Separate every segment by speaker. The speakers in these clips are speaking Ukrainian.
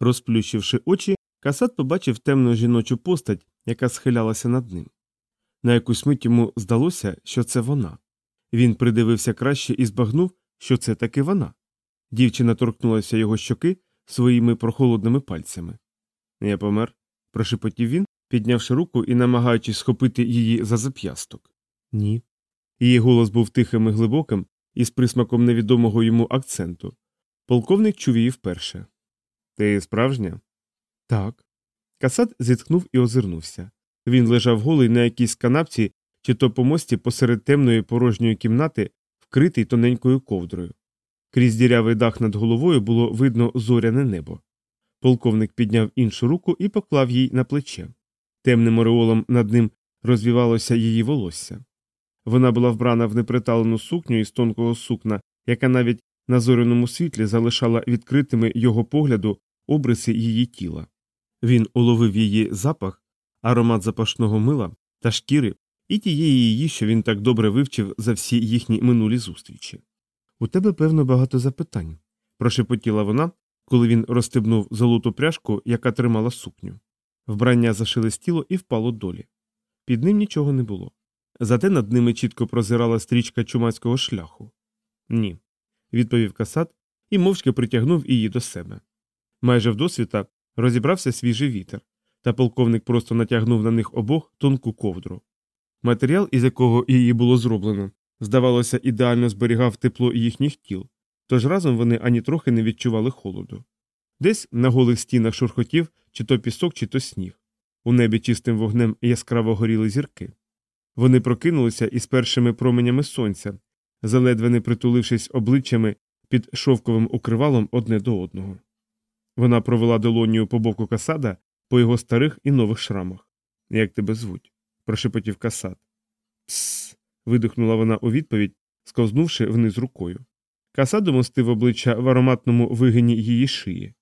Speaker 1: Розплющивши очі, Касат побачив темну жіночу постать, яка схилялася над ним. На якусь мить йому здалося, що це вона. Він придивився краще і збагнув, що це таки вона. Дівчина торкнулася його щоки своїми прохолодними пальцями. Я помер, прошепотів він, піднявши руку і намагаючись схопити її за зап'ясток. Ні. Її голос був тихим і глибоким, із присмаком невідомого йому акценту. Полковник чув її вперше. Ти справжня? Так. Касат зітхнув і озирнувся. Він лежав голий на якійсь канапці чи то помості посеред темної порожньої кімнати, вкритий тоненькою ковдрою. Крізь дірявий дах над головою було видно зоряне небо. Полковник підняв іншу руку і поклав їй на плече. Темним ореолом над ним розвівалося її волосся. Вона була вбрана в неприталену сукню із тонкого сукна, яка навіть на зоряному світлі залишала відкритими його погляду обриси її тіла. Він уловив її запах, аромат запашного мила та шкіри і тієї її, що він так добре вивчив за всі їхні минулі зустрічі. У тебе, певно, багато запитань, прошепотіла вона, коли він розстебнув золоту пряжку, яка тримала сукню. Вбрання зашелестіло і впало долі. Під ним нічого не було. Зате над ними чітко прозирала стрічка чумацького шляху. Ні, відповів касат і мовчки притягнув її до себе. Майже вдосвіта розібрався свіжий вітер, та полковник просто натягнув на них обох тонку ковдру. Матеріал, із якого її було зроблено, здавалося, ідеально зберігав тепло їхніх тіл, тож разом вони ані трохи не відчували холоду. Десь на голих стінах шурхотів чи то пісок, чи то сніг. У небі чистим вогнем яскраво горіли зірки. Вони прокинулися із першими променями сонця, заледве не притулившись обличчями під шовковим укривалом одне до одного. Вона провела долонію по боку касада по його старих і нових шрамах. Як тебе звуть? прошепотів касад. Псс. видихнула вона у відповідь, сковзнувши вниз рукою. Касад умостив обличчя в ароматному вигині її шиї.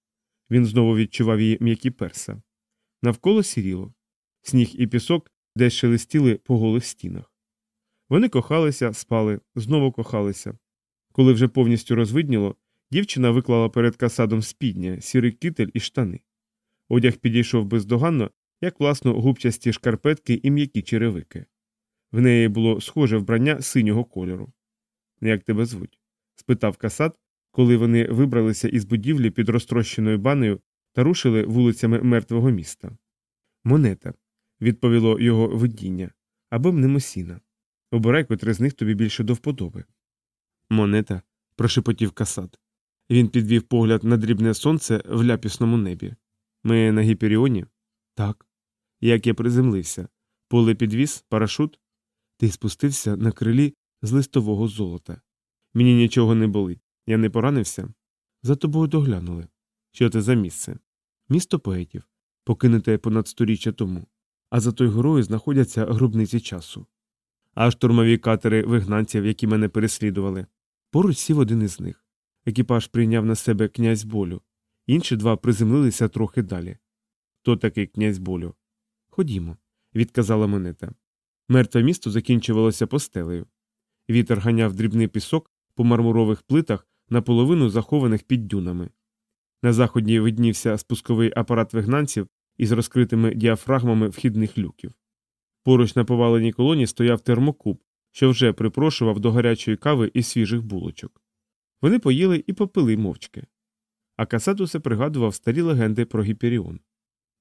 Speaker 1: Він знову відчував її м'які перса. Навколо сіріло. Сніг і пісок десь шелестіли по голих стінах. Вони кохалися, спали, знову кохалися. Коли вже повністю розвидніло, дівчина виклала перед касадом спідня, сірий китель і штани. Одяг підійшов бездоганно, як власно губчасті шкарпетки і м'які черевики. В неї було схоже вбрання синього кольору. Як тебе звуть? спитав касат, коли вони вибралися із будівлі під розтрощеною банею та рушили вулицями мертвого міста. Монета, відповіло його видіння, або мнемосіна. Обирай, котре з них тобі більше до вподоби. Монета. прошепотів касат. Він підвів погляд на дрібне сонце в ляпісному небі. Ми на гіперіоні? Так. Як я приземлився. Поле підвіз, парашут. Ти спустився на крилі з листового золота. Мені нічого не болить. Я не поранився. За тобою доглянули. Що це за місце? Місто поетів, покинуте понад сторіччя тому. А за той горою знаходяться гробниці часу. А штурмові катери вигнанців, які мене переслідували. Поруч сів один із них. Екіпаж прийняв на себе князь болю. Інші два приземлилися трохи далі. Хто такий князь болю? Ходімо, відказала монета. Мертве місто закінчувалося постелею. Вітер ганяв дрібний пісок по мармурових плитах, наполовину захованих під дюнами. На заході виднівся спусковий апарат вигнанців із розкритими діафрагмами вхідних люків. Поруч на поваленій колоні стояв термокуб, що вже припрошував до гарячої кави і свіжих булочок. Вони поїли і попили мовчки. А Касат усе пригадував старі легенди про Гіперіон.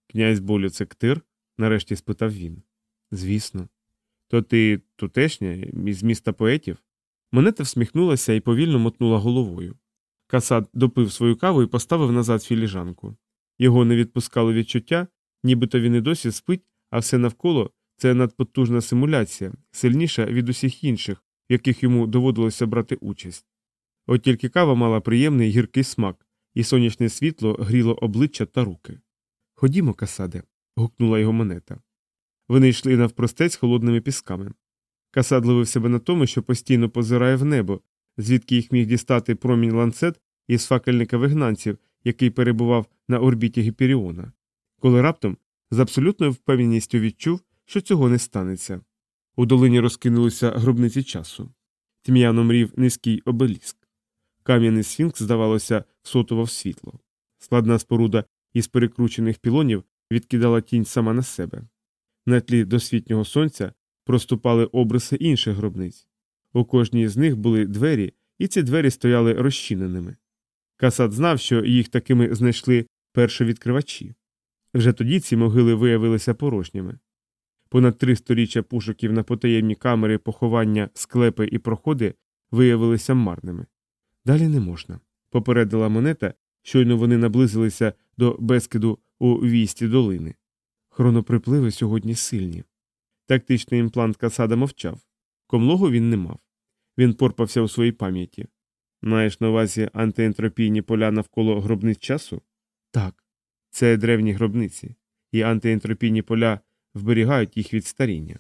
Speaker 1: Князь болю це ктир? нарешті спитав він. Звісно. То ти тутешня, із міста поетів? Монета всміхнулася і повільно мотнула головою. Касат допив свою каву і поставив назад філіжанку. Його не відпускало відчуття, нібито він і досі спить, а все навколо це надпотужна симуляція, сильніша від усіх інших, в яких йому доводилося брати участь. От тільки кава мала приємний гіркий смак, і сонячне світло гріло обличчя та руки. Ходімо, касаде. гукнула його монета. Вони йшли навпростець холодними пісками. Касад ловив себе на тому, що постійно позирає в небо, звідки їх міг дістати промінь ланцет із факельника вигнанців, який перебував на орбіті Гіперіона, коли раптом з абсолютною впевненістю відчув, що цього не станеться. У долині розкинулися гробниці часу. Тьмяно мрів низький обеліск. Кам'яний сфінкс, здавалося, всотував світло. Складна споруда із перекручених пілонів відкидала тінь сама на себе. На тлі досвітнього сонця проступали обриси інших гробниць. У кожній з них були двері, і ці двері стояли розчиненими. Касат знав, що їх такими знайшли першовідкривачі. Вже тоді ці могили виявилися порожніми. Понад три сторіччя пошуків на потаємні камери поховання, склепи і проходи виявилися марними. Далі не можна, попередила монета, щойно вони наблизилися до безкиду у вісті долини. Хроноприпливи сьогодні сильні. Тактичний імплант Касада мовчав. Комлогу він не мав. Він порпався у своїй пам'яті. Маєш на увазі антиентропійні поля навколо гробниць часу? Так. Це древні гробниці, і антиентропійні поля вберігають їх від старіння.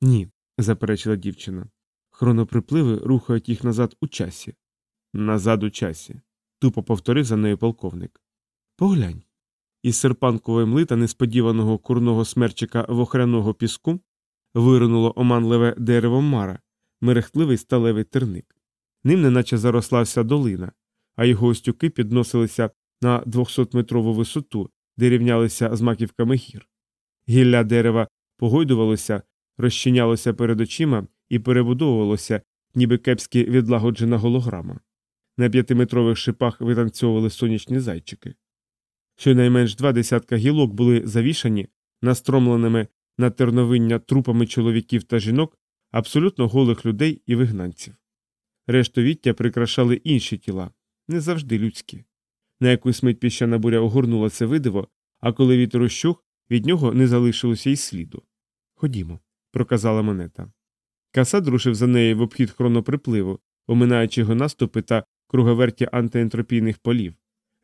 Speaker 1: Ні, заперечила дівчина. Хроноприпливи рухають їх назад у часі. Назад у часі. Тупо повторив за нею полковник. Поглянь. Із серпанкової млита несподіваного курного смерчика вохряного піску виринуло оманливе дерево мара, мерехтливий сталевий терник. Ним неначе зарослався долина, а його остюки підносилися на 200-метрову висоту, де рівнялися з маківками гір. Гілля дерева погойдувалося, розчинялося перед очима і перебудовувалося, ніби кепськи відлагоджена голограма. На п'ятиметрових шипах витанцьовували сонячні зайчики. Щонайменш два десятка гілок були завішані настромленими на терновиння трупами чоловіків та жінок, абсолютно голих людей і вигнанців. Рештовіття прикрашали інші тіла, не завжди людські. На якусь мить піщана буря огорнула це видиво, а коли вітер ущух, від нього не залишилося й сліду. Ходімо, проказала монета. Касад рушив за нею в обхід хроноприпливу, оминаючи його наступи та круговерті антиентропійних полів,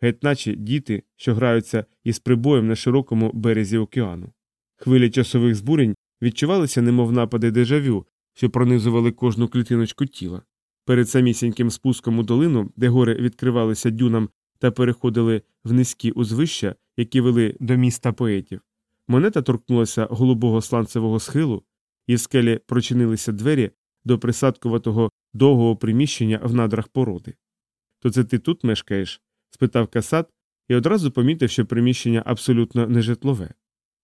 Speaker 1: геть наче діти, що граються із прибоєм на широкому березі океану. Хвилі часових збурень відчувалися, немов напади дежавю, що пронизували кожну клітиночку тіла. Перед самісіньким спуском у долину, де гори відкривалися дюнам та переходили в низькі узвища, які вели до міста поетів, монета торкнулася голубого сланцевого схилу, і в скелі прочинилися двері до присадкуватого довгого приміщення в надрах породи. То це ти тут мешкаєш? спитав Касат і одразу помітив, що приміщення абсолютно нежитлове.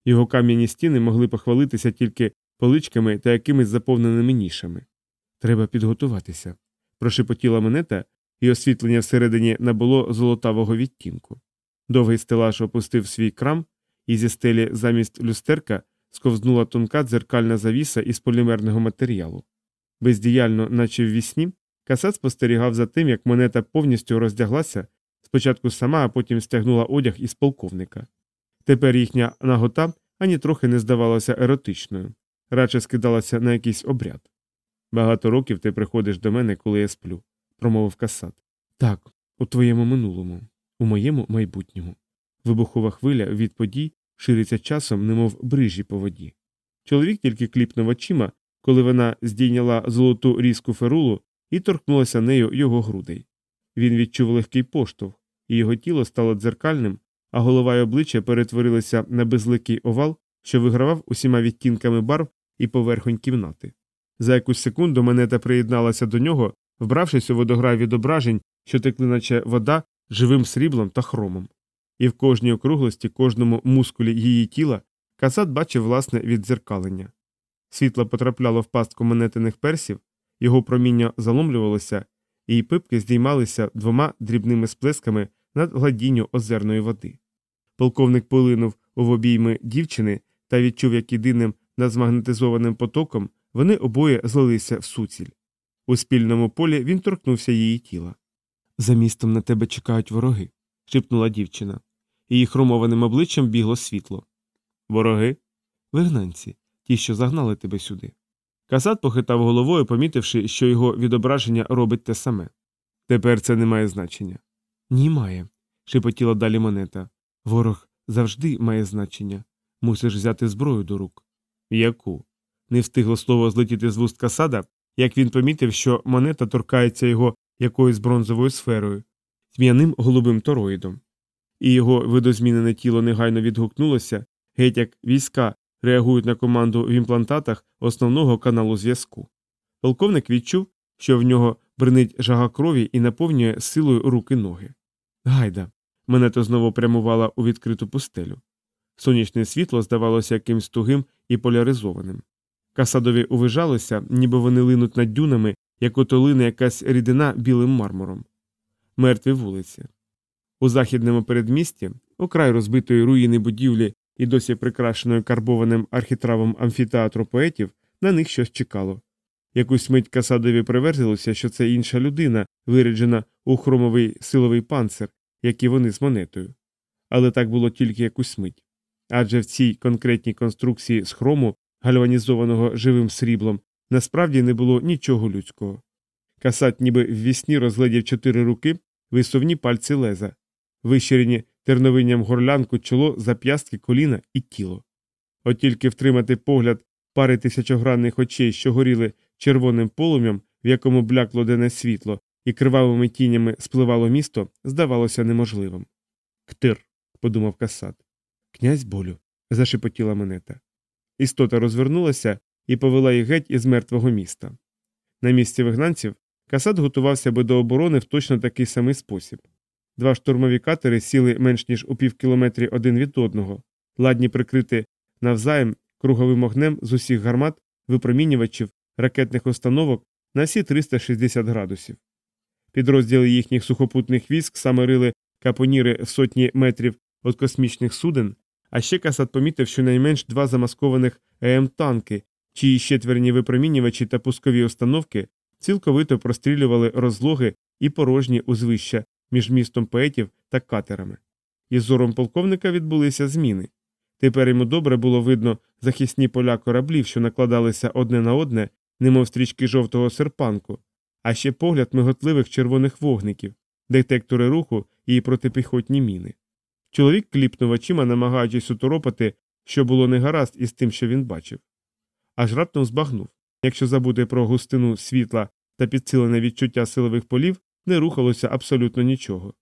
Speaker 1: Його кам'яні стіни могли похвалитися тільки поличками та якимись заповненими нішами. Треба підготуватися, прошепотіла монета, і освітлення всередині набуло золотавого відтінку. Довгий стелаж опустив свій крам, і зі стелі замість люстерка сковзнула тонка дзеркальна завіса із полімерного матеріалу. Бездіяльно, наче в вісні, Касат спостерігав за тим, як монета повністю роздяглася, спочатку сама, а потім стягнула одяг із полковника. Тепер їхня нагота ані трохи не здавалася еротичною, радше скидалася на якийсь обряд. Багато років ти приходиш до мене, коли я сплю, промовив Касат. Так, у твоєму минулому, у моєму майбутньому. Вибухова хвиля від подій шириться часом, немов брижі по воді. Чоловік тільки кліпнув очима, коли вона здійняла золоту різку ферулу і торкнулася нею його грудей. Він відчув легкий поштовх, і його тіло стало дзеркальним, а голова й обличчя перетворилися на безликий овал, що вигравав усіма відтінками барв і поверхонь кімнати. За якусь секунду монета приєдналася до нього, вбравшись у водограй відображень, що текли, наче вода, живим сріблом та хромом. І в кожній округлості, кожному мускулі її тіла Касат бачив власне віддзеркалення. Світло потрапляло в пастку монетиних персів, його проміння заломлювалося, і пипки здіймалися двома дрібними сплесками над гладінню озерної води. Полковник полинув у обійми дівчини та відчув, як єдиним назмагнетизованим потоком вони обоє злилися в суціль. У спільному полі він торкнувся її тіла. За містом на тебе чекають вороги, шепнула дівчина. Її хромованим обличчям бігло світло. Вороги? Вигнанці, ті, що загнали тебе сюди. Касат похитав головою, помітивши, що його відображення робить те саме. Тепер це не має значення. Ні, має, шепотіла далі монета. Ворог завжди має значення. Мусиш взяти зброю до рук. Яку? Не встигло слово злетіти з вуст Касада, як він помітив, що монета торкається його якоюсь бронзовою сферою, тьмяним голубим тороїдом. І його видозмінене тіло негайно відгукнулося, геть як війська реагують на команду в імплантатах основного каналу зв'язку. Полковник відчув, що в нього бринить жага крові і наповнює силою руки ноги. Гайда. Монета знову прямувала у відкриту пустелю. Сонячне світло здавалося якимсь тугим і поляризованим. Касадові увижалося, ніби вони линуть над дюнами, як ото лине якась рідина білим мармуром. Мертві вулиці. У західному передмісті, окрай розбитої руїни будівлі і досі прикрашеної карбованим архітравом амфітеатру поетів, на них щось чекало. Якусь мить Касадові приверзилося, що це інша людина, виряджена у хромовий силовий панцир, як і вони з монетою. Але так було тільки якусь мить. Адже в цій конкретній конструкції з хрому, гальванізованого живим сріблом, насправді не було нічого людського. Касат ніби ввісні розглядів чотири руки, висувні пальці леза, вищирені терновинням горлянку, чоло, зап'ястки, коліна і тіло. От тільки втримати погляд пари тисячогранних очей, що горіли червоним полум'ям, в якому блякло денне світло, і кривавими тінями спливало місто, здавалося неможливим. Ктир, подумав Касат. Князь болю. зашепотіла монета. Істота розвернулася і повела їх геть із мертвого міста. На місці вигнанців Касат готувався би до оборони в точно такий самий спосіб. Два штурмові катери сіли менш ніж у півкілометрі один від одного, ладні прикрити навзаєм круговим огнем з усіх гармат, випромінювачів, ракетних установок на всі 360 градусів. Підрозділи їхніх сухопутних військ саме рили капоніри в сотні метрів від космічних суден, а ще Касат помітив щонайменш два замаскованих ЕМ-танки, чиї щетверні випромінювачі та пускові установки цілковито прострілювали розлоги і порожні узвища між містом поетів та катерами. Із зором полковника відбулися зміни. Тепер йому добре було видно захисні поля кораблів, що накладалися одне на одне, немов стрічки жовтого серпанку, а ще погляд миготливих червоних вогників, детектори руху і протипіхотні міни. Чоловік кліпнув очима, намагаючись уторопати, що було негаразд із тим, що він бачив. Аж раптом збагнув якщо забути про густину світла та підсилене відчуття силових полів, не рухалося абсолютно нічого.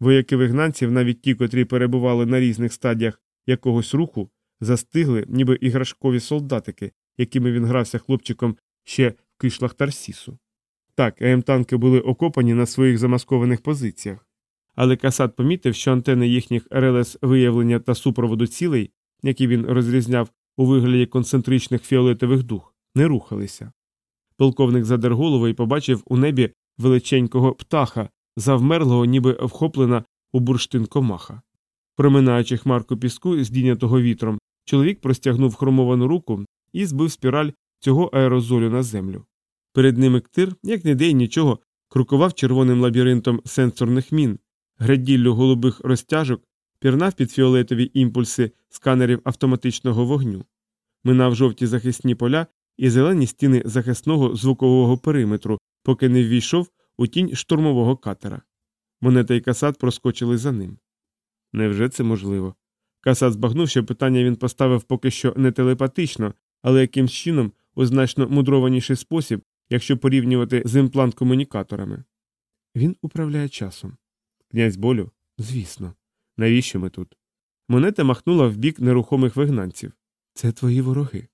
Speaker 1: Вояки вигнанців, навіть ті, котрі перебували на різних стадіях якогось руху, застигли, ніби іграшкові солдатики, якими він грався хлопчиком ще в кишлах Тарсісу. Так, ЕМ-танки були окопані на своїх замаскованих позиціях. Але Касат помітив, що антени їхніх РЛС виявлення та супроводу цілей, які він розрізняв у вигляді концентричних фіолетових дух, не рухалися. Полковник задер голову і побачив у небі величенького птаха, завмерлого, ніби вхоплена у бурштин комаха. Проминаючи хмарку піску, здійнятого вітром, чоловік простягнув хромовану руку і збив спіраль цього аерозолю на землю. Перед ними ктир, як не день нічого, крукував червоним лабіринтом сенсорних мін, граділлю голубих розтяжок, пірнав під фіолетові імпульси сканерів автоматичного вогню, минав жовті захисні поля і зелені стіни захисного звукового периметру, поки не ввійшов у тінь штурмового катера. Монета і касат проскочили за ним. Невже це можливо? Касат збагнув, що питання він поставив поки що не телепатично, але якимсь чином у значно мудрованіший спосіб, якщо порівнювати з імплант-комунікаторами. Він управляє часом. Князь болю? Звісно. Навіщо ми тут? Монета махнула в бік нерухомих вигнанців. Це твої вороги.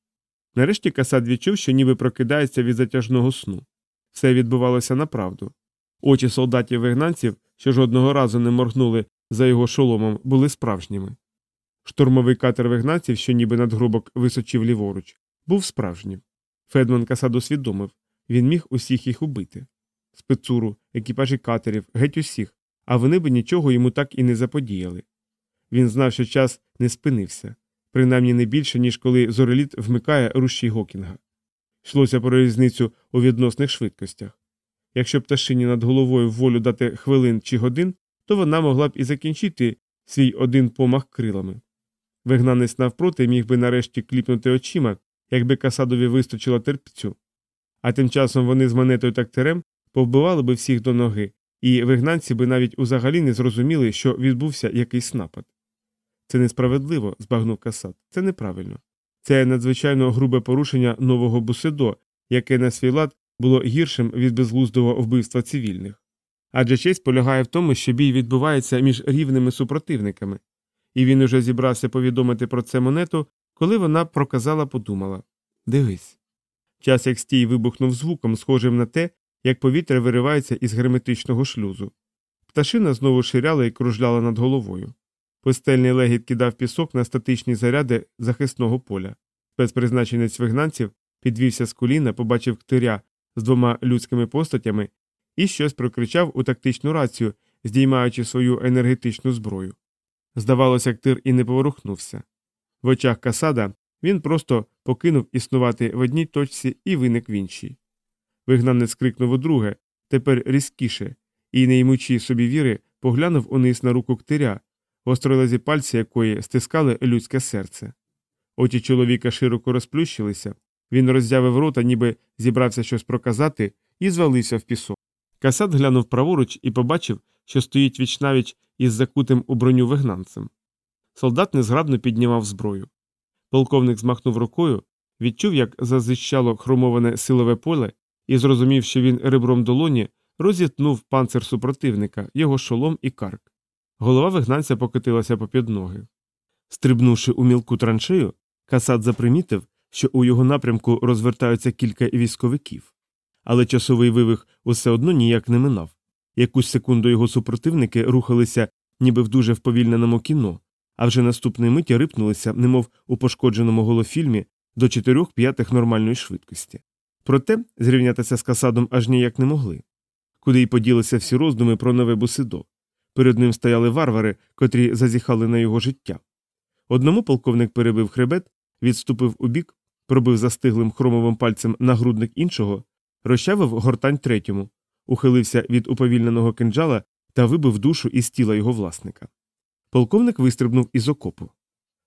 Speaker 1: Нарешті Касат відчув, що ніби прокидається від затяжного сну. Все відбувалося направду. Очі солдатів вигнанців, що жодного разу не моргнули за його шоломом, були справжніми. Штурмовий катер вигнанців, що ніби надгробок височив ліворуч, був справжнім. Федман Касад усвідомив він міг усіх їх убити. Спецуру, екіпажі катерів, геть усіх, а вони б нічого йому так і не заподіяли. Він знав, що час не спинився, принаймні не більше, ніж коли зореліт вмикає рушій Гокінга. Йшлося про різницю у відносних швидкостях. Якщо пташині над головою волю дати хвилин чи годин, то вона могла б і закінчити свій один помах крилами. Вигнанець навпроти міг би нарешті кліпнути очима, якби касадові вистачило терпцю. А тим часом вони з монетою та ктерем повбивали би всіх до ноги, і вигнанці би навіть узагалі не зрозуміли, що відбувся якийсь напад. Це несправедливо, збагнув касат, це неправильно. Це надзвичайно грубе порушення нового Буседо, яке на свій лад було гіршим від безглуздого вбивства цивільних. Адже честь полягає в тому, що бій відбувається між рівними супротивниками, і він уже зібрався повідомити про це монету, коли вона проказала подумала Дивись. Час як стій вибухнув звуком, схожим на те, як повітря виривається із герметичного шлюзу. Пташина знову ширяла і кружляла над головою. Пустельний легіт кидав пісок на статичні заряди захисного поля. Спецпризначенець вигнанців підвівся з коліна, побачив ктиря з двома людськими постатями і щось прокричав у тактичну рацію, здіймаючи свою енергетичну зброю. Здавалося, ктир і не поворухнувся. В очах Касада він просто покинув існувати в одній точці і виник в іншій. Вигнанець крикнув удруге, тепер різкіше, і, не ймучи собі віри, поглянув униз на руку ктиря, гостролезі пальці якої стискали людське серце. Очі чоловіка широко розплющилися, він роззявив рота, ніби зібрався щось проказати, і звалився в пісок. Касат глянув праворуч і побачив, що стоїть вічнавіч із закутим у броню вигнанцем. Солдат незграбно піднімав зброю. Полковник змахнув рукою, відчув, як зазищало хромоване силове поле, і зрозумів, що він ребром долоні розітнув панцир супротивника, його шолом і карк. Голова вигнанця покотилася попід ноги. Стрибнувши у мілку траншею, Касат запримітив, що у його напрямку розвертаються кілька військовиків. Але часовий вивих усе одно ніяк не минав. Якусь секунду його супротивники рухалися, ніби в дуже вповільненому кіно, а вже наступної миті рипнулися, немов у пошкодженому голофільмі, до чотирьох п'ятих нормальної швидкості. Проте зрівнятися з Касадом аж ніяк не могли. Куди й поділися всі роздуми про нове бусидо. Перед ним стояли варвари, котрі зазіхали на його життя. Одному полковник перебив хребет, відступив убік, пробив застиглим хромовим пальцем нагрудник іншого, розчавив гортань третьому, ухилився від уповільненого кинджала та вибив душу із тіла його власника. Полковник вистрибнув із окопу.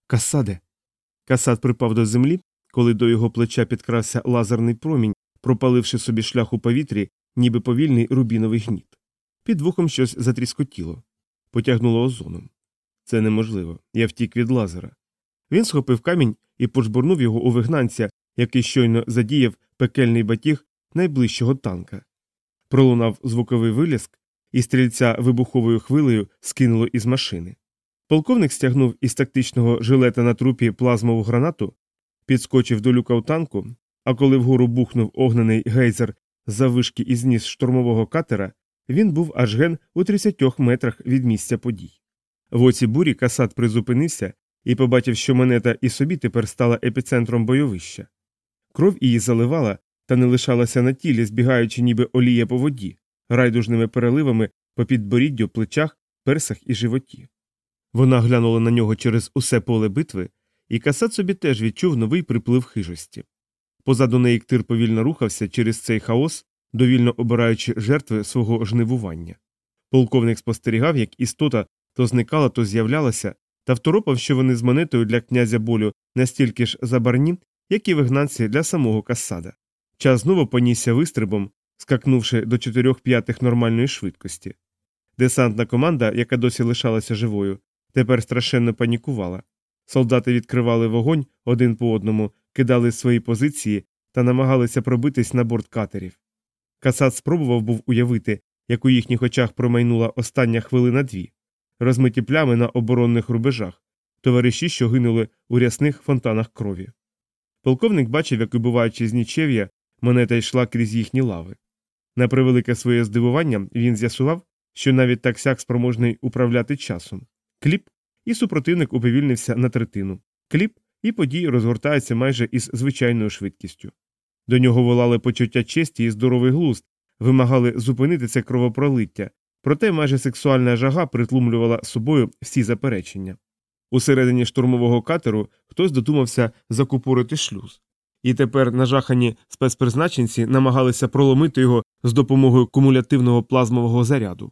Speaker 1: Касаде. Касад припав до землі, коли до його плеча підкрався лазерний промінь, пропаливши собі шлях у повітрі, ніби повільний рубіновий гніт. Під вухом щось затріскотіло, потягнуло озоном. Це неможливо. Я втік від лазера. Він схопив камінь і пожбурнув його у вигнанця, який щойно задіяв пекельний батіг найближчого танка. Пролунав звуковий виліск, і стрільця вибуховою хвилею скинуло із машини. Полковник стягнув із тактичного жилета на трупі плазмову гранату, підскочив до люка в танку, а коли вгору бухнув огнений гейзер з завишки із ніс штурмового катера, він був аж ген у 30 метрах від місця подій. В оці бурі Касат призупинився і побачив, що монета і собі тепер стала епіцентром бойовища. Кров її заливала та не лишалася на тілі, збігаючи ніби олія по воді, райдужними переливами по підборіддю, плечах, персах і животі. Вона глянула на нього через усе поле битви, і Касат собі теж відчув новий приплив хижості. Позаду неї ктир повільно рухався через цей хаос, довільно обираючи жертви свого жнивування. Полковник спостерігав, як істота то зникала, то з'являлася, та второпав, що вони з монетою для князя болю настільки ж забарні, як і вигнанці для самого Кассада. Час знову понісся вистрибом, скакнувши до чотирьох п'ятих нормальної швидкості. Десантна команда, яка досі лишалася живою, тепер страшенно панікувала. Солдати відкривали вогонь один по одному, кидали свої позиції та намагалися пробитись на борт катерів. Касат спробував був уявити, як у їхніх очах промайнула остання хвилина дві, розмиті плями на оборонних рубежах, товариші, що гинули у рясних фонтанах крові. Полковник бачив, як убиваючи з нічев'я, монета йшла крізь їхні лави. На превелике своє здивування він з'ясував, що навіть так сяк спроможний управляти часом. Кліп, і супротивник уповільнився на третину. Кліп, і події розгортаються майже із звичайною швидкістю. До нього волали почуття честі і здоровий глузд, вимагали зупинити це кровопролиття, проте майже сексуальна жага притлумлювала собою всі заперечення. Усередині штурмового катеру хтось додумався закупорити шлюз. І тепер нажахані спецпризначенці намагалися проломити його з допомогою кумулятивного плазмового заряду.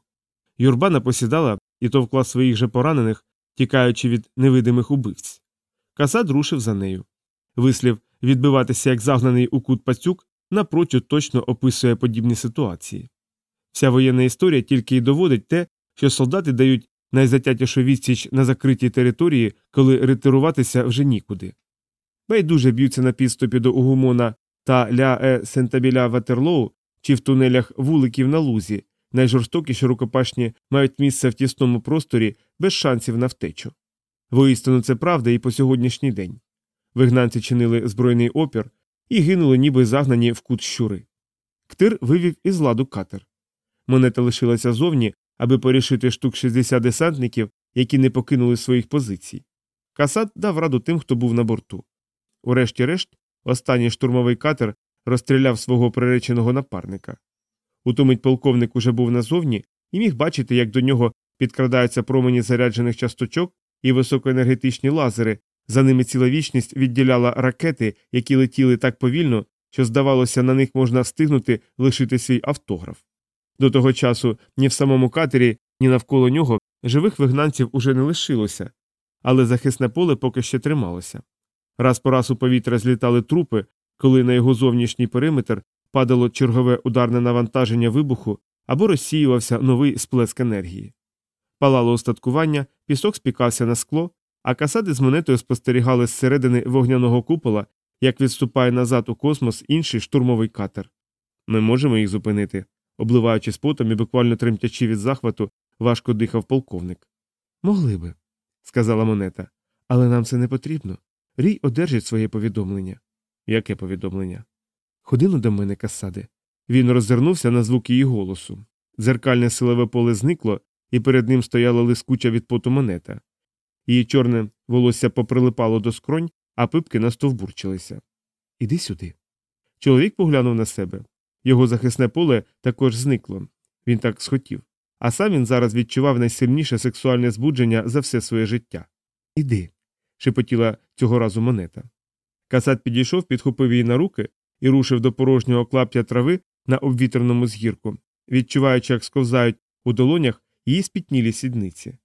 Speaker 1: Юрба напосідала і товкла своїх же поранених, тікаючи від невидимих убивць. Касад рушив за нею. Вислів відбиватися як загнаний у кут пацюк напрочуд точно описує подібні ситуації. Вся воєнна історія тільки й доводить те, що солдати дають найзатятішу відсіч на закритій території, коли ретируватися вже нікуди. Байдуже б'ються на підступі до Угумона та ля е Сентабіля Ватерлоу чи в тунелях вуликів на лузі, найжорстокіші рукопашні мають місце в тісному просторі без шансів на втечу. Воістину це правда і по сьогоднішній день. Вигнанці чинили збройний опір і гинули, ніби загнані в кут щури. Ктир вивів із ладу катер. Монета лишилася зовні, аби порішити штук 60 десантників, які не покинули своїх позицій. Касат дав раду тим, хто був на борту. Урешті-решт, останній штурмовий катер розстріляв свого приреченого напарника. У ту мить полковник уже був назовні і міг бачити, як до нього підкрадаються промені заряджених часточок і високоенергетичні лазери, за ними ціла вічність відділяла ракети, які летіли так повільно, що, здавалося, на них можна встигнути лишити свій автограф. До того часу ні в самому катері, ні навколо нього живих вигнанців уже не лишилося, але захисне поле поки ще трималося. Раз по раз у повітря злітали трупи, коли на його зовнішній периметр падало чергове ударне навантаження вибуху або розсіювався новий сплеск енергії. Палало остаткування, пісок спікався на скло, а касади з монетою спостерігали зсередини вогняного купола, як відступає назад у космос інший штурмовий катер. Ми можемо їх зупинити, обливаючись потом і буквально тремтячи від захвату, важко дихав полковник. Могли би, сказала монета, але нам це не потрібно. Рій одержить своє повідомлення. Яке повідомлення? Ходину до мене, касади. Він роззирнувся на звук її голосу. Дзеркальне силове поле зникло, і перед ним стояла лискуча від поту монета. Її чорне волосся поприлипало до скронь, а пипки настовбурчилися. Іди сюди. Чоловік поглянув на себе. Його захисне поле також зникло. Він так схотів. А сам він зараз відчував найсильніше сексуальне збудження за все своє життя. Іди. шепотіла цього разу монета. Касат підійшов, підхопив її на руки і рушив до порожнього клаптя трави на обвітреному згірку, відчуваючи, як сковзають у долонях її спітнілі сідниці.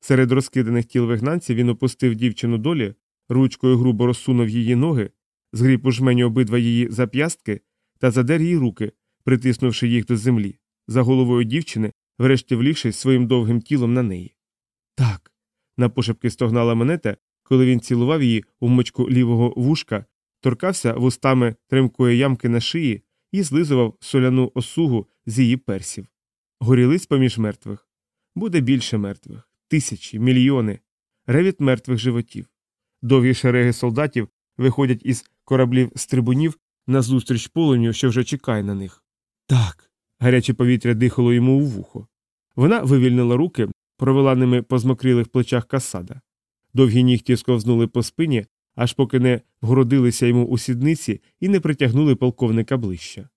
Speaker 1: Серед розкиданих тіл вигнанців він опустив дівчину долі, ручкою грубо розсунув її ноги, згріб у жмені обидва її зап'ястки та задер її руки, притиснувши їх до землі, за головою дівчини, врешті влігшись своїм довгим тілом на неї. Так. напошепки стогнала монета, коли він цілував її у мочку лівого вушка, торкався вустами тремкої ямки на шиї і злизував соляну осугу з її персів. Горілиць поміж мертвих. Буде більше мертвих, тисячі, мільйони, ревіт мертвих животів. Довгі шереги солдатів виходять із кораблів стрибунів назустріч полоню, що вже чекає на них. Так. Гаряче повітря дихало йому у вухо. Вона вивільнила руки, провела ними по змокрілих плечах касада. Довгі нігті сковзнули по спині, аж поки не вгородилися йому у сідниці і не притягнули полковника ближче.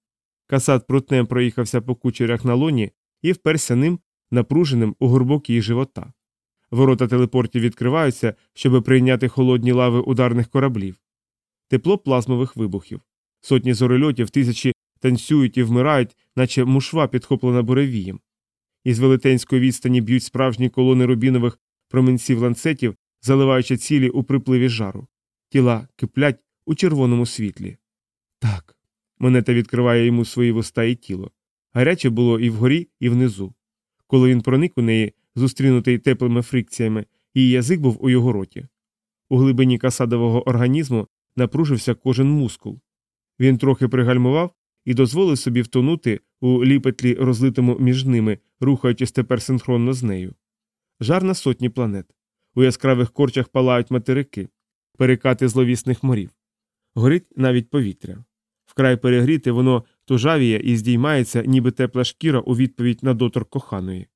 Speaker 1: Касад прутнем проїхався по кучерях на лоні і вперся ним, напруженим у горбок живота. Ворота телепортів відкриваються, щоби прийняти холодні лави ударних кораблів. Тепло плазмових вибухів. Сотні зорольотів, тисячі танцюють і вмирають, наче мушва підхоплена буревієм. Із велетенської відстані б'ють справжні колони рубінових променців ланцетів, заливаючи цілі у припливі жару. Тіла киплять у червоному світлі. Так. Монета відкриває йому свої вуста і тіло. Гаряче було і вгорі, і внизу. Коли він проник у неї, зустрінутий теплими фрикціями, її язик був у його роті. У глибині касадового організму напружився кожен мускул. Він трохи пригальмував і дозволив собі втонути у ліпетлі, розлитому між ними, рухаючись тепер синхронно з нею. Жар на сотні планет. У яскравих корчах палають материки, перекати зловісних морів. Горить навіть повітря. Вкрай перегріте воно тужавіє і здіймається, ніби тепла шкіра у відповідь на доторк коханої.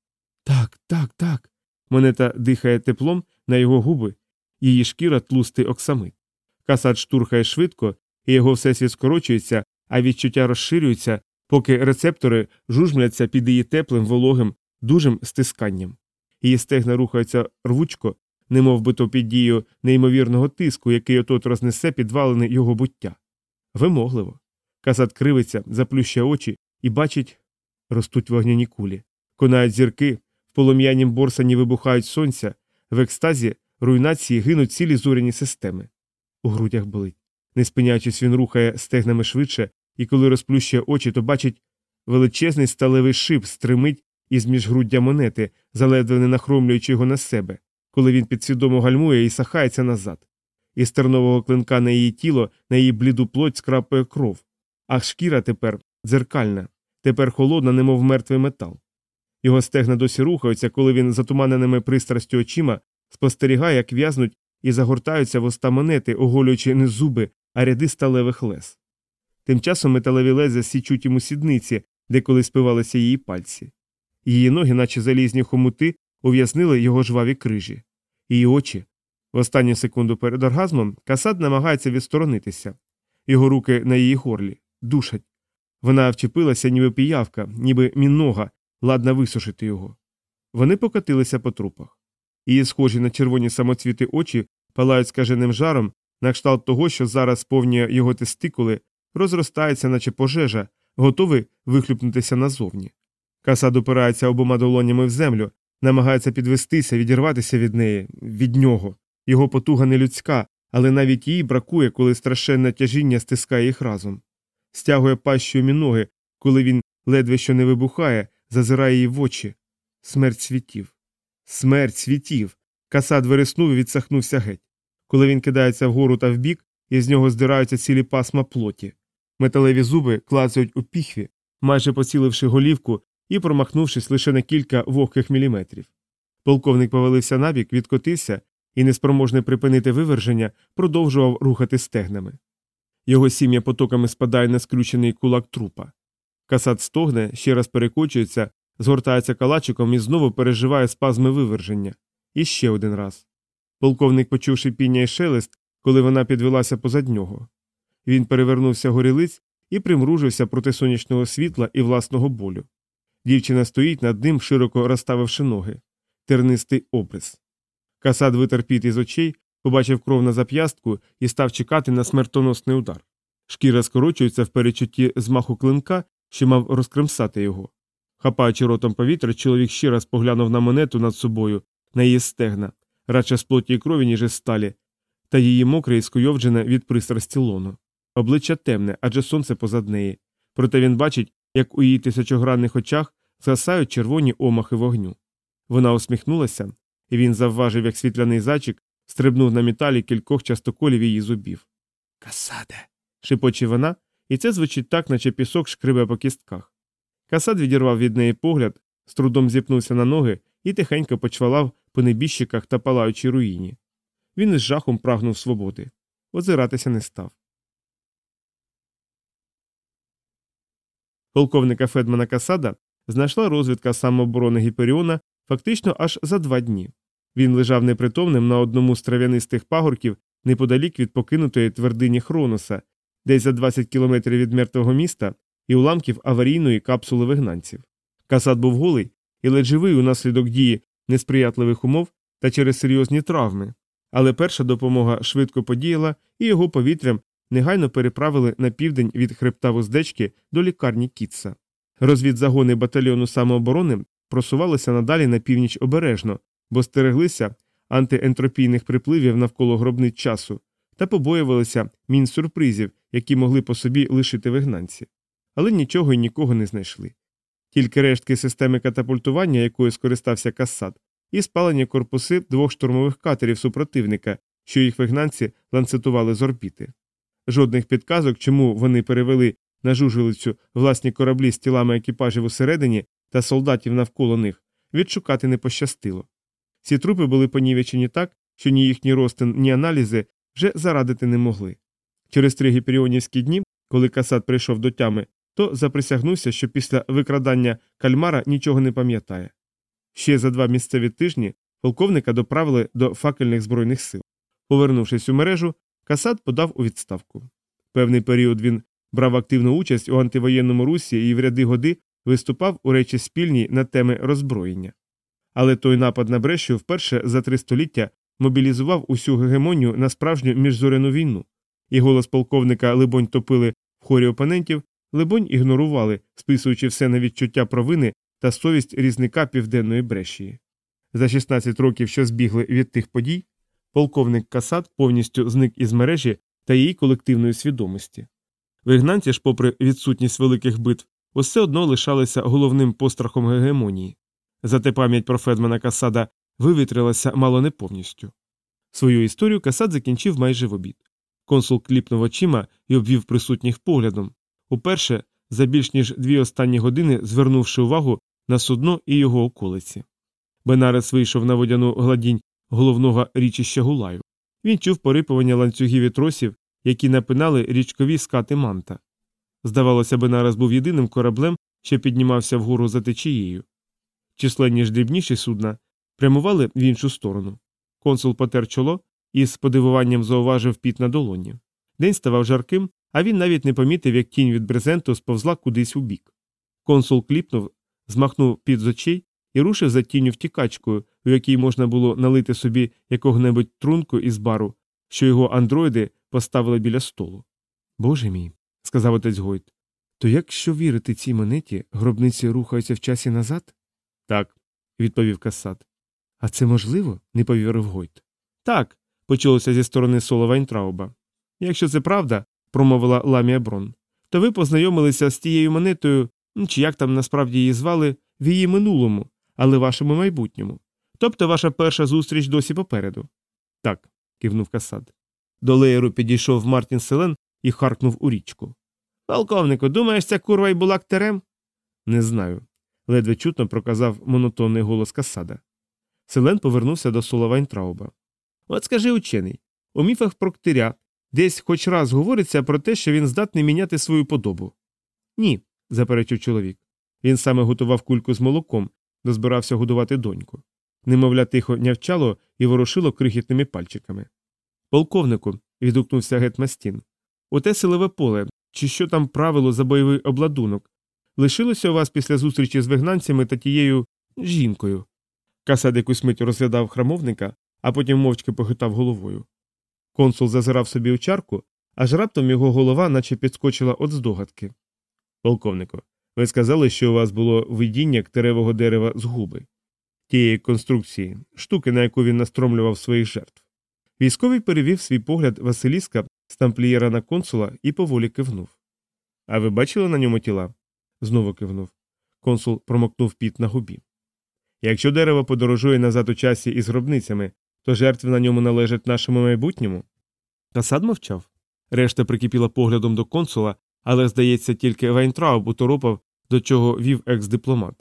Speaker 1: Так, так, так. Монета дихає теплом на його губи, її шкіра тлустий оксамит. Касад штурхає швидко, і його всесвіт скорочується, а відчуття розширюються, поки рецептори жужмляться під її теплим, вологим, дужим стисканням. Її стегна рухаються рвучко, немов би то під дією неймовірного тиску, який отот рознесе підвалене його буття. Вимогливо. Касат кривиться, заплющує очі і бачить ростуть вогняні кулі, конають зірки, полум'янім борсані вибухають сонця, в екстазі руйнації гинуть цілі зоряні системи. У грудях болить. Не спиняючись, він рухає стегнами швидше, і коли розплющує очі, то бачить величезний сталевий шип стримить із міжгруддя монети, заледве не нахромлюючи його на себе, коли він підсвідомо гальмує і сахається назад. Із тернового клинка на її тіло, на її бліду плоть скрапує кров, а шкіра тепер дзеркальна, тепер холодна, немов мертвий метал. Його стегна досі рухаються, коли він затуманеними пристрастю очима спостерігає, як в'язнуть і загортаються в монети, оголюючи не зуби, а ряди сталевих лез. Тим часом металеві леза січуть йому сідниці, де колись спивалися її пальці. Її ноги, наче залізні хомути, ув'язнили його жваві крижі. Її очі. В останню секунду перед оргазмом Касад намагається відсторонитися. Його руки на її горлі, душать. Вона вчепилася, ніби піявка, ніби мінога, ладна висушити його. Вони покотилися по трупах. Її схожі на червоні самоцвіти очі палають скаженим жаром, на кшталт того, що зараз сповнює його тестикули, розростається, наче пожежа, готовий вихлюпнутися назовні. Касад опирається обома долонями в землю, намагається підвестися, відірватися від неї, від нього. Його потуга не людська, але навіть їй бракує, коли страшенне тяжіння стискає їх разом. Стягує пащою міноги, коли він ледве що не вибухає, зазирає їй в очі. Смерть світів. Смерть світів. Касад вириснув і відсахнувся геть. Коли він кидається вгору та вбік, із нього здираються цілі пасма плоті. Металеві зуби клацають у піхві, майже поціливши голівку і промахнувшись лише на кілька вогких міліметрів. Полковник повалився набік, відкотився і, неспроможний припинити виверження, продовжував рухати стегнами. Його сім'я потоками спадає на скрючений кулак трупа. Касат стогне, ще раз перекочується, згортається калачиком і знову переживає спазми виверження. І ще один раз. Полковник почув шипіння і шелест, коли вона підвелася позад нього. Він перевернувся горілиць і примружився проти сонячного світла і власного болю. Дівчина стоїть над ним, широко розставивши ноги. Тернистий обрис. Касад витер піт із очей, побачив кров на зап'ястку і став чекати на смертоносний удар. Шкіра скорочується в перечутті змаху клинка, що мав розкремсати його. Хапаючи ротом повітря, чоловік ще раз поглянув на монету над собою, на її стегна, радше з плоті і крові, ніж із сталі, та її мокре і скуйовджене від пристрасті лону. Обличчя темне, адже сонце позад неї. Проте він бачить, як у її тисячогранних очах згасають червоні омахи вогню. Вона усміхнулася, і він завважив, як світляний зайчик стрибнув на металі кількох частоколів її зубів. Касаде. шепоче вона, і це звучить так, наче пісок шкрибе по кістках. Касад відірвав від неї погляд, з трудом зіпнувся на ноги і тихенько почвалав по небіжчиках та палаючій руїні. Він із жахом прагнув свободи. Озиратися не став. Полковника Федмана Касада знайшла розвідка самооборони Гіперіона фактично аж за два дні. Він лежав непритомним на одному з трав'янистих пагорків неподалік від покинутої твердині Хроноса, десь за 20 кілометрів від мертвого міста і уламків аварійної капсули вигнанців. Касад був голий і ледь живий унаслідок дії несприятливих умов та через серйозні травми, але перша допомога швидко подіяла і його повітрям негайно переправили на південь від хребта вуздечки до лікарні Кітса. Розвідзагони батальйону самооборони просувалися надалі на північ обережно, бо стереглися антиентропійних припливів навколо гробниць часу та побоювалися мін сюрпризів, які могли по собі лишити вигнанці. Але нічого і нікого не знайшли. Тільки рештки системи катапультування, якою скористався Кассад, і спалені корпуси двох штурмових катерів супротивника, що їх вигнанці ланцетували з орбіти. Жодних підказок, чому вони перевели на жужелицю власні кораблі з тілами екіпажів усередині та солдатів навколо них, відшукати не пощастило. Ці трупи були понівечені так, що ні їхній ростин, ні аналізи вже зарадити не могли. Через три гіперіонівські дні, коли Касат прийшов до тями, то заприсягнувся, що після викрадання кальмара нічого не пам'ятає. Ще за два місцеві тижні полковника доправили до факельних збройних сил. Повернувшись у мережу, Касат подав у відставку. Певний період він брав активну участь у антивоєнному русі і в ряди годи виступав у речі спільній на теми роззброєння. Але той напад на Брешу вперше за три століття мобілізував усю гегемонію на справжню міжзоряну війну, і голос полковника Либонь топили в хорі опонентів, Либонь ігнорували, списуючи все на відчуття провини та совість різника південної Брешії. За 16 років, що збігли від тих подій, полковник Касат повністю зник із мережі та її колективної свідомості. Вигнанці ж, попри відсутність великих битв, усе одно лишалися головним пострахом гегемонії. Зате пам'ять про Федмана Касада вивітрилася мало не повністю. Свою історію Касад закінчив майже в обід. Консул кліпнув очима і обвів присутніх поглядом, уперше за більш ніж дві останні години звернувши увагу на судно і його околиці. Бенарес вийшов на водяну гладінь головного річища Гулаю. Він чув порипування ланцюгів і тросів, які напинали річкові скати манта. Здавалося, Бенарес був єдиним кораблем, що піднімався вгору за течією. численні ж дрібніші судна, прямували в іншу сторону. Консул потер чоло і з подивуванням зауважив піт на долоні. День ставав жарким, а він навіть не помітив, як тінь від брезенту сповзла кудись у бік. Консул кліпнув, змахнув під з очей і рушив за тінню втікачкою, у якій можна було налити собі якого-небудь трунку із бару, що його андроїди поставили біля столу. Боже мій, сказав отець Гойт. То якщо вірити цій монеті, гробниці рухаються в часі назад? Так, відповів Касат. А це можливо? не повірив Гойт. Так, почулося зі сторони Сола Вайнтрауба. Якщо це правда, промовила Ламія Брон, то ви познайомилися з тією монетою, ну, чи як там насправді її звали, в її минулому, але вашому майбутньому. Тобто ваша перша зустріч досі попереду. Так, кивнув Касад. До леєру підійшов Мартін Селен і харкнув у річку. Полковнику, думаєш, ця курва й була ктерем? Не знаю. ледве чутно проказав монотонний голос Касада. Селен повернувся до Сола Вайнтрауба. От скажи учений, у міфах про ктиря десь хоч раз говориться про те, що він здатний міняти свою подобу. Ні, заперечив чоловік. Він саме готував кульку з молоком, дозбирався годувати доньку. Немовля тихо нявчало і ворушило крихітними пальчиками. Полковнику, відгукнувся гетмастін. Оте силове поле, чи що там правило за бойовий обладунок, лишилося у вас після зустрічі з вигнанцями та тією жінкою. Касад якусь мить розглядав храмовника, а потім мовчки похитав головою. Консул зазирав собі у чарку, аж раптом його голова наче підскочила от здогадки. Полковнику, ви сказали, що у вас було видіння ктеревого дерева з губи, тієї конструкції, штуки, на яку він настромлював своїх жертв. Військовий перевів свій погляд Василіска з тамплієра на консула і поволі кивнув. А ви бачили на ньому тіла? знову кивнув. Консул промокнув піт на губі. Якщо дерево подорожує назад у часі із гробницями, то жертви на ньому належать нашому майбутньому. Касад мовчав. Решта прикипіла поглядом до консула, але, здається, тільки Вайнтрауб уторопав, до чого вів екс-дипломат.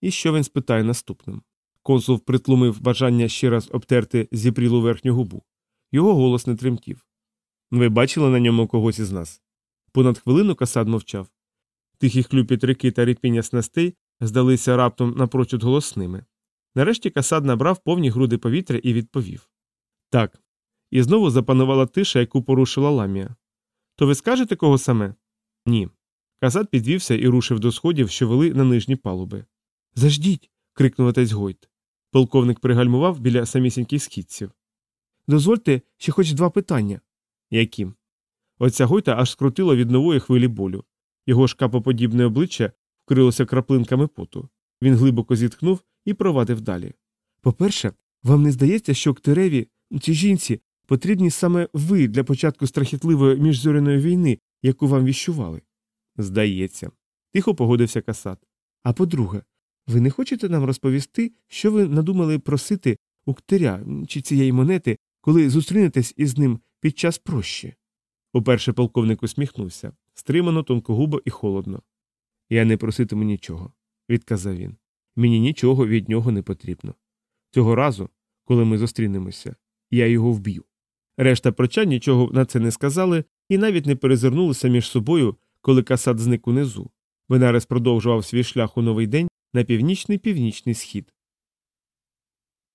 Speaker 1: І що він спитає наступним. Консул притлумив бажання ще раз обтерти зіпрілу верхню губу. Його голос не тремтів. Ви бачили на ньому когось із нас? Понад хвилину Касад мовчав. Тихий хлюпіт рики та ріпіння снастей здалися раптом напрочуд голосними. Нарешті Касад набрав повні груди повітря і відповів Так. І знову запанувала тиша, яку порушила ламія. То ви скажете кого саме? Ні. Касад підвівся і рушив до сходів, що вели на нижні палуби. Заждіть. крикнув отець Гойт. Полковник пригальмував біля самісіньких східців. Дозвольте ще хоч два питання. Які? Отця Гойта аж скрутило від нової хвилі болю. Його шкапоподібне обличчя вкрилося краплинками поту. Він глибоко зітхнув і провадив далі. По-перше, вам не здається, що Ктереві, цій жінці, потрібні саме ви для початку страхітливої міжзоряної війни, яку вам віщували? Здається. Тихо погодився Касат. А по-друге, ви не хочете нам розповісти, що ви надумали просити у Ктеря чи цієї монети, коли зустрінетесь із ним під час прощі? Уперше полковник усміхнувся, стримано, тонкогубо і холодно. Я не проситиму нічого, відказав він. Мені нічого від нього не потрібно. Цього разу, коли ми зустрінемося, я його вб'ю. Решта прочан нічого на це не сказали і навіть не перезирнулися між собою, коли касат зник унизу. Бенарес продовжував свій шлях у новий день на північний північний схід.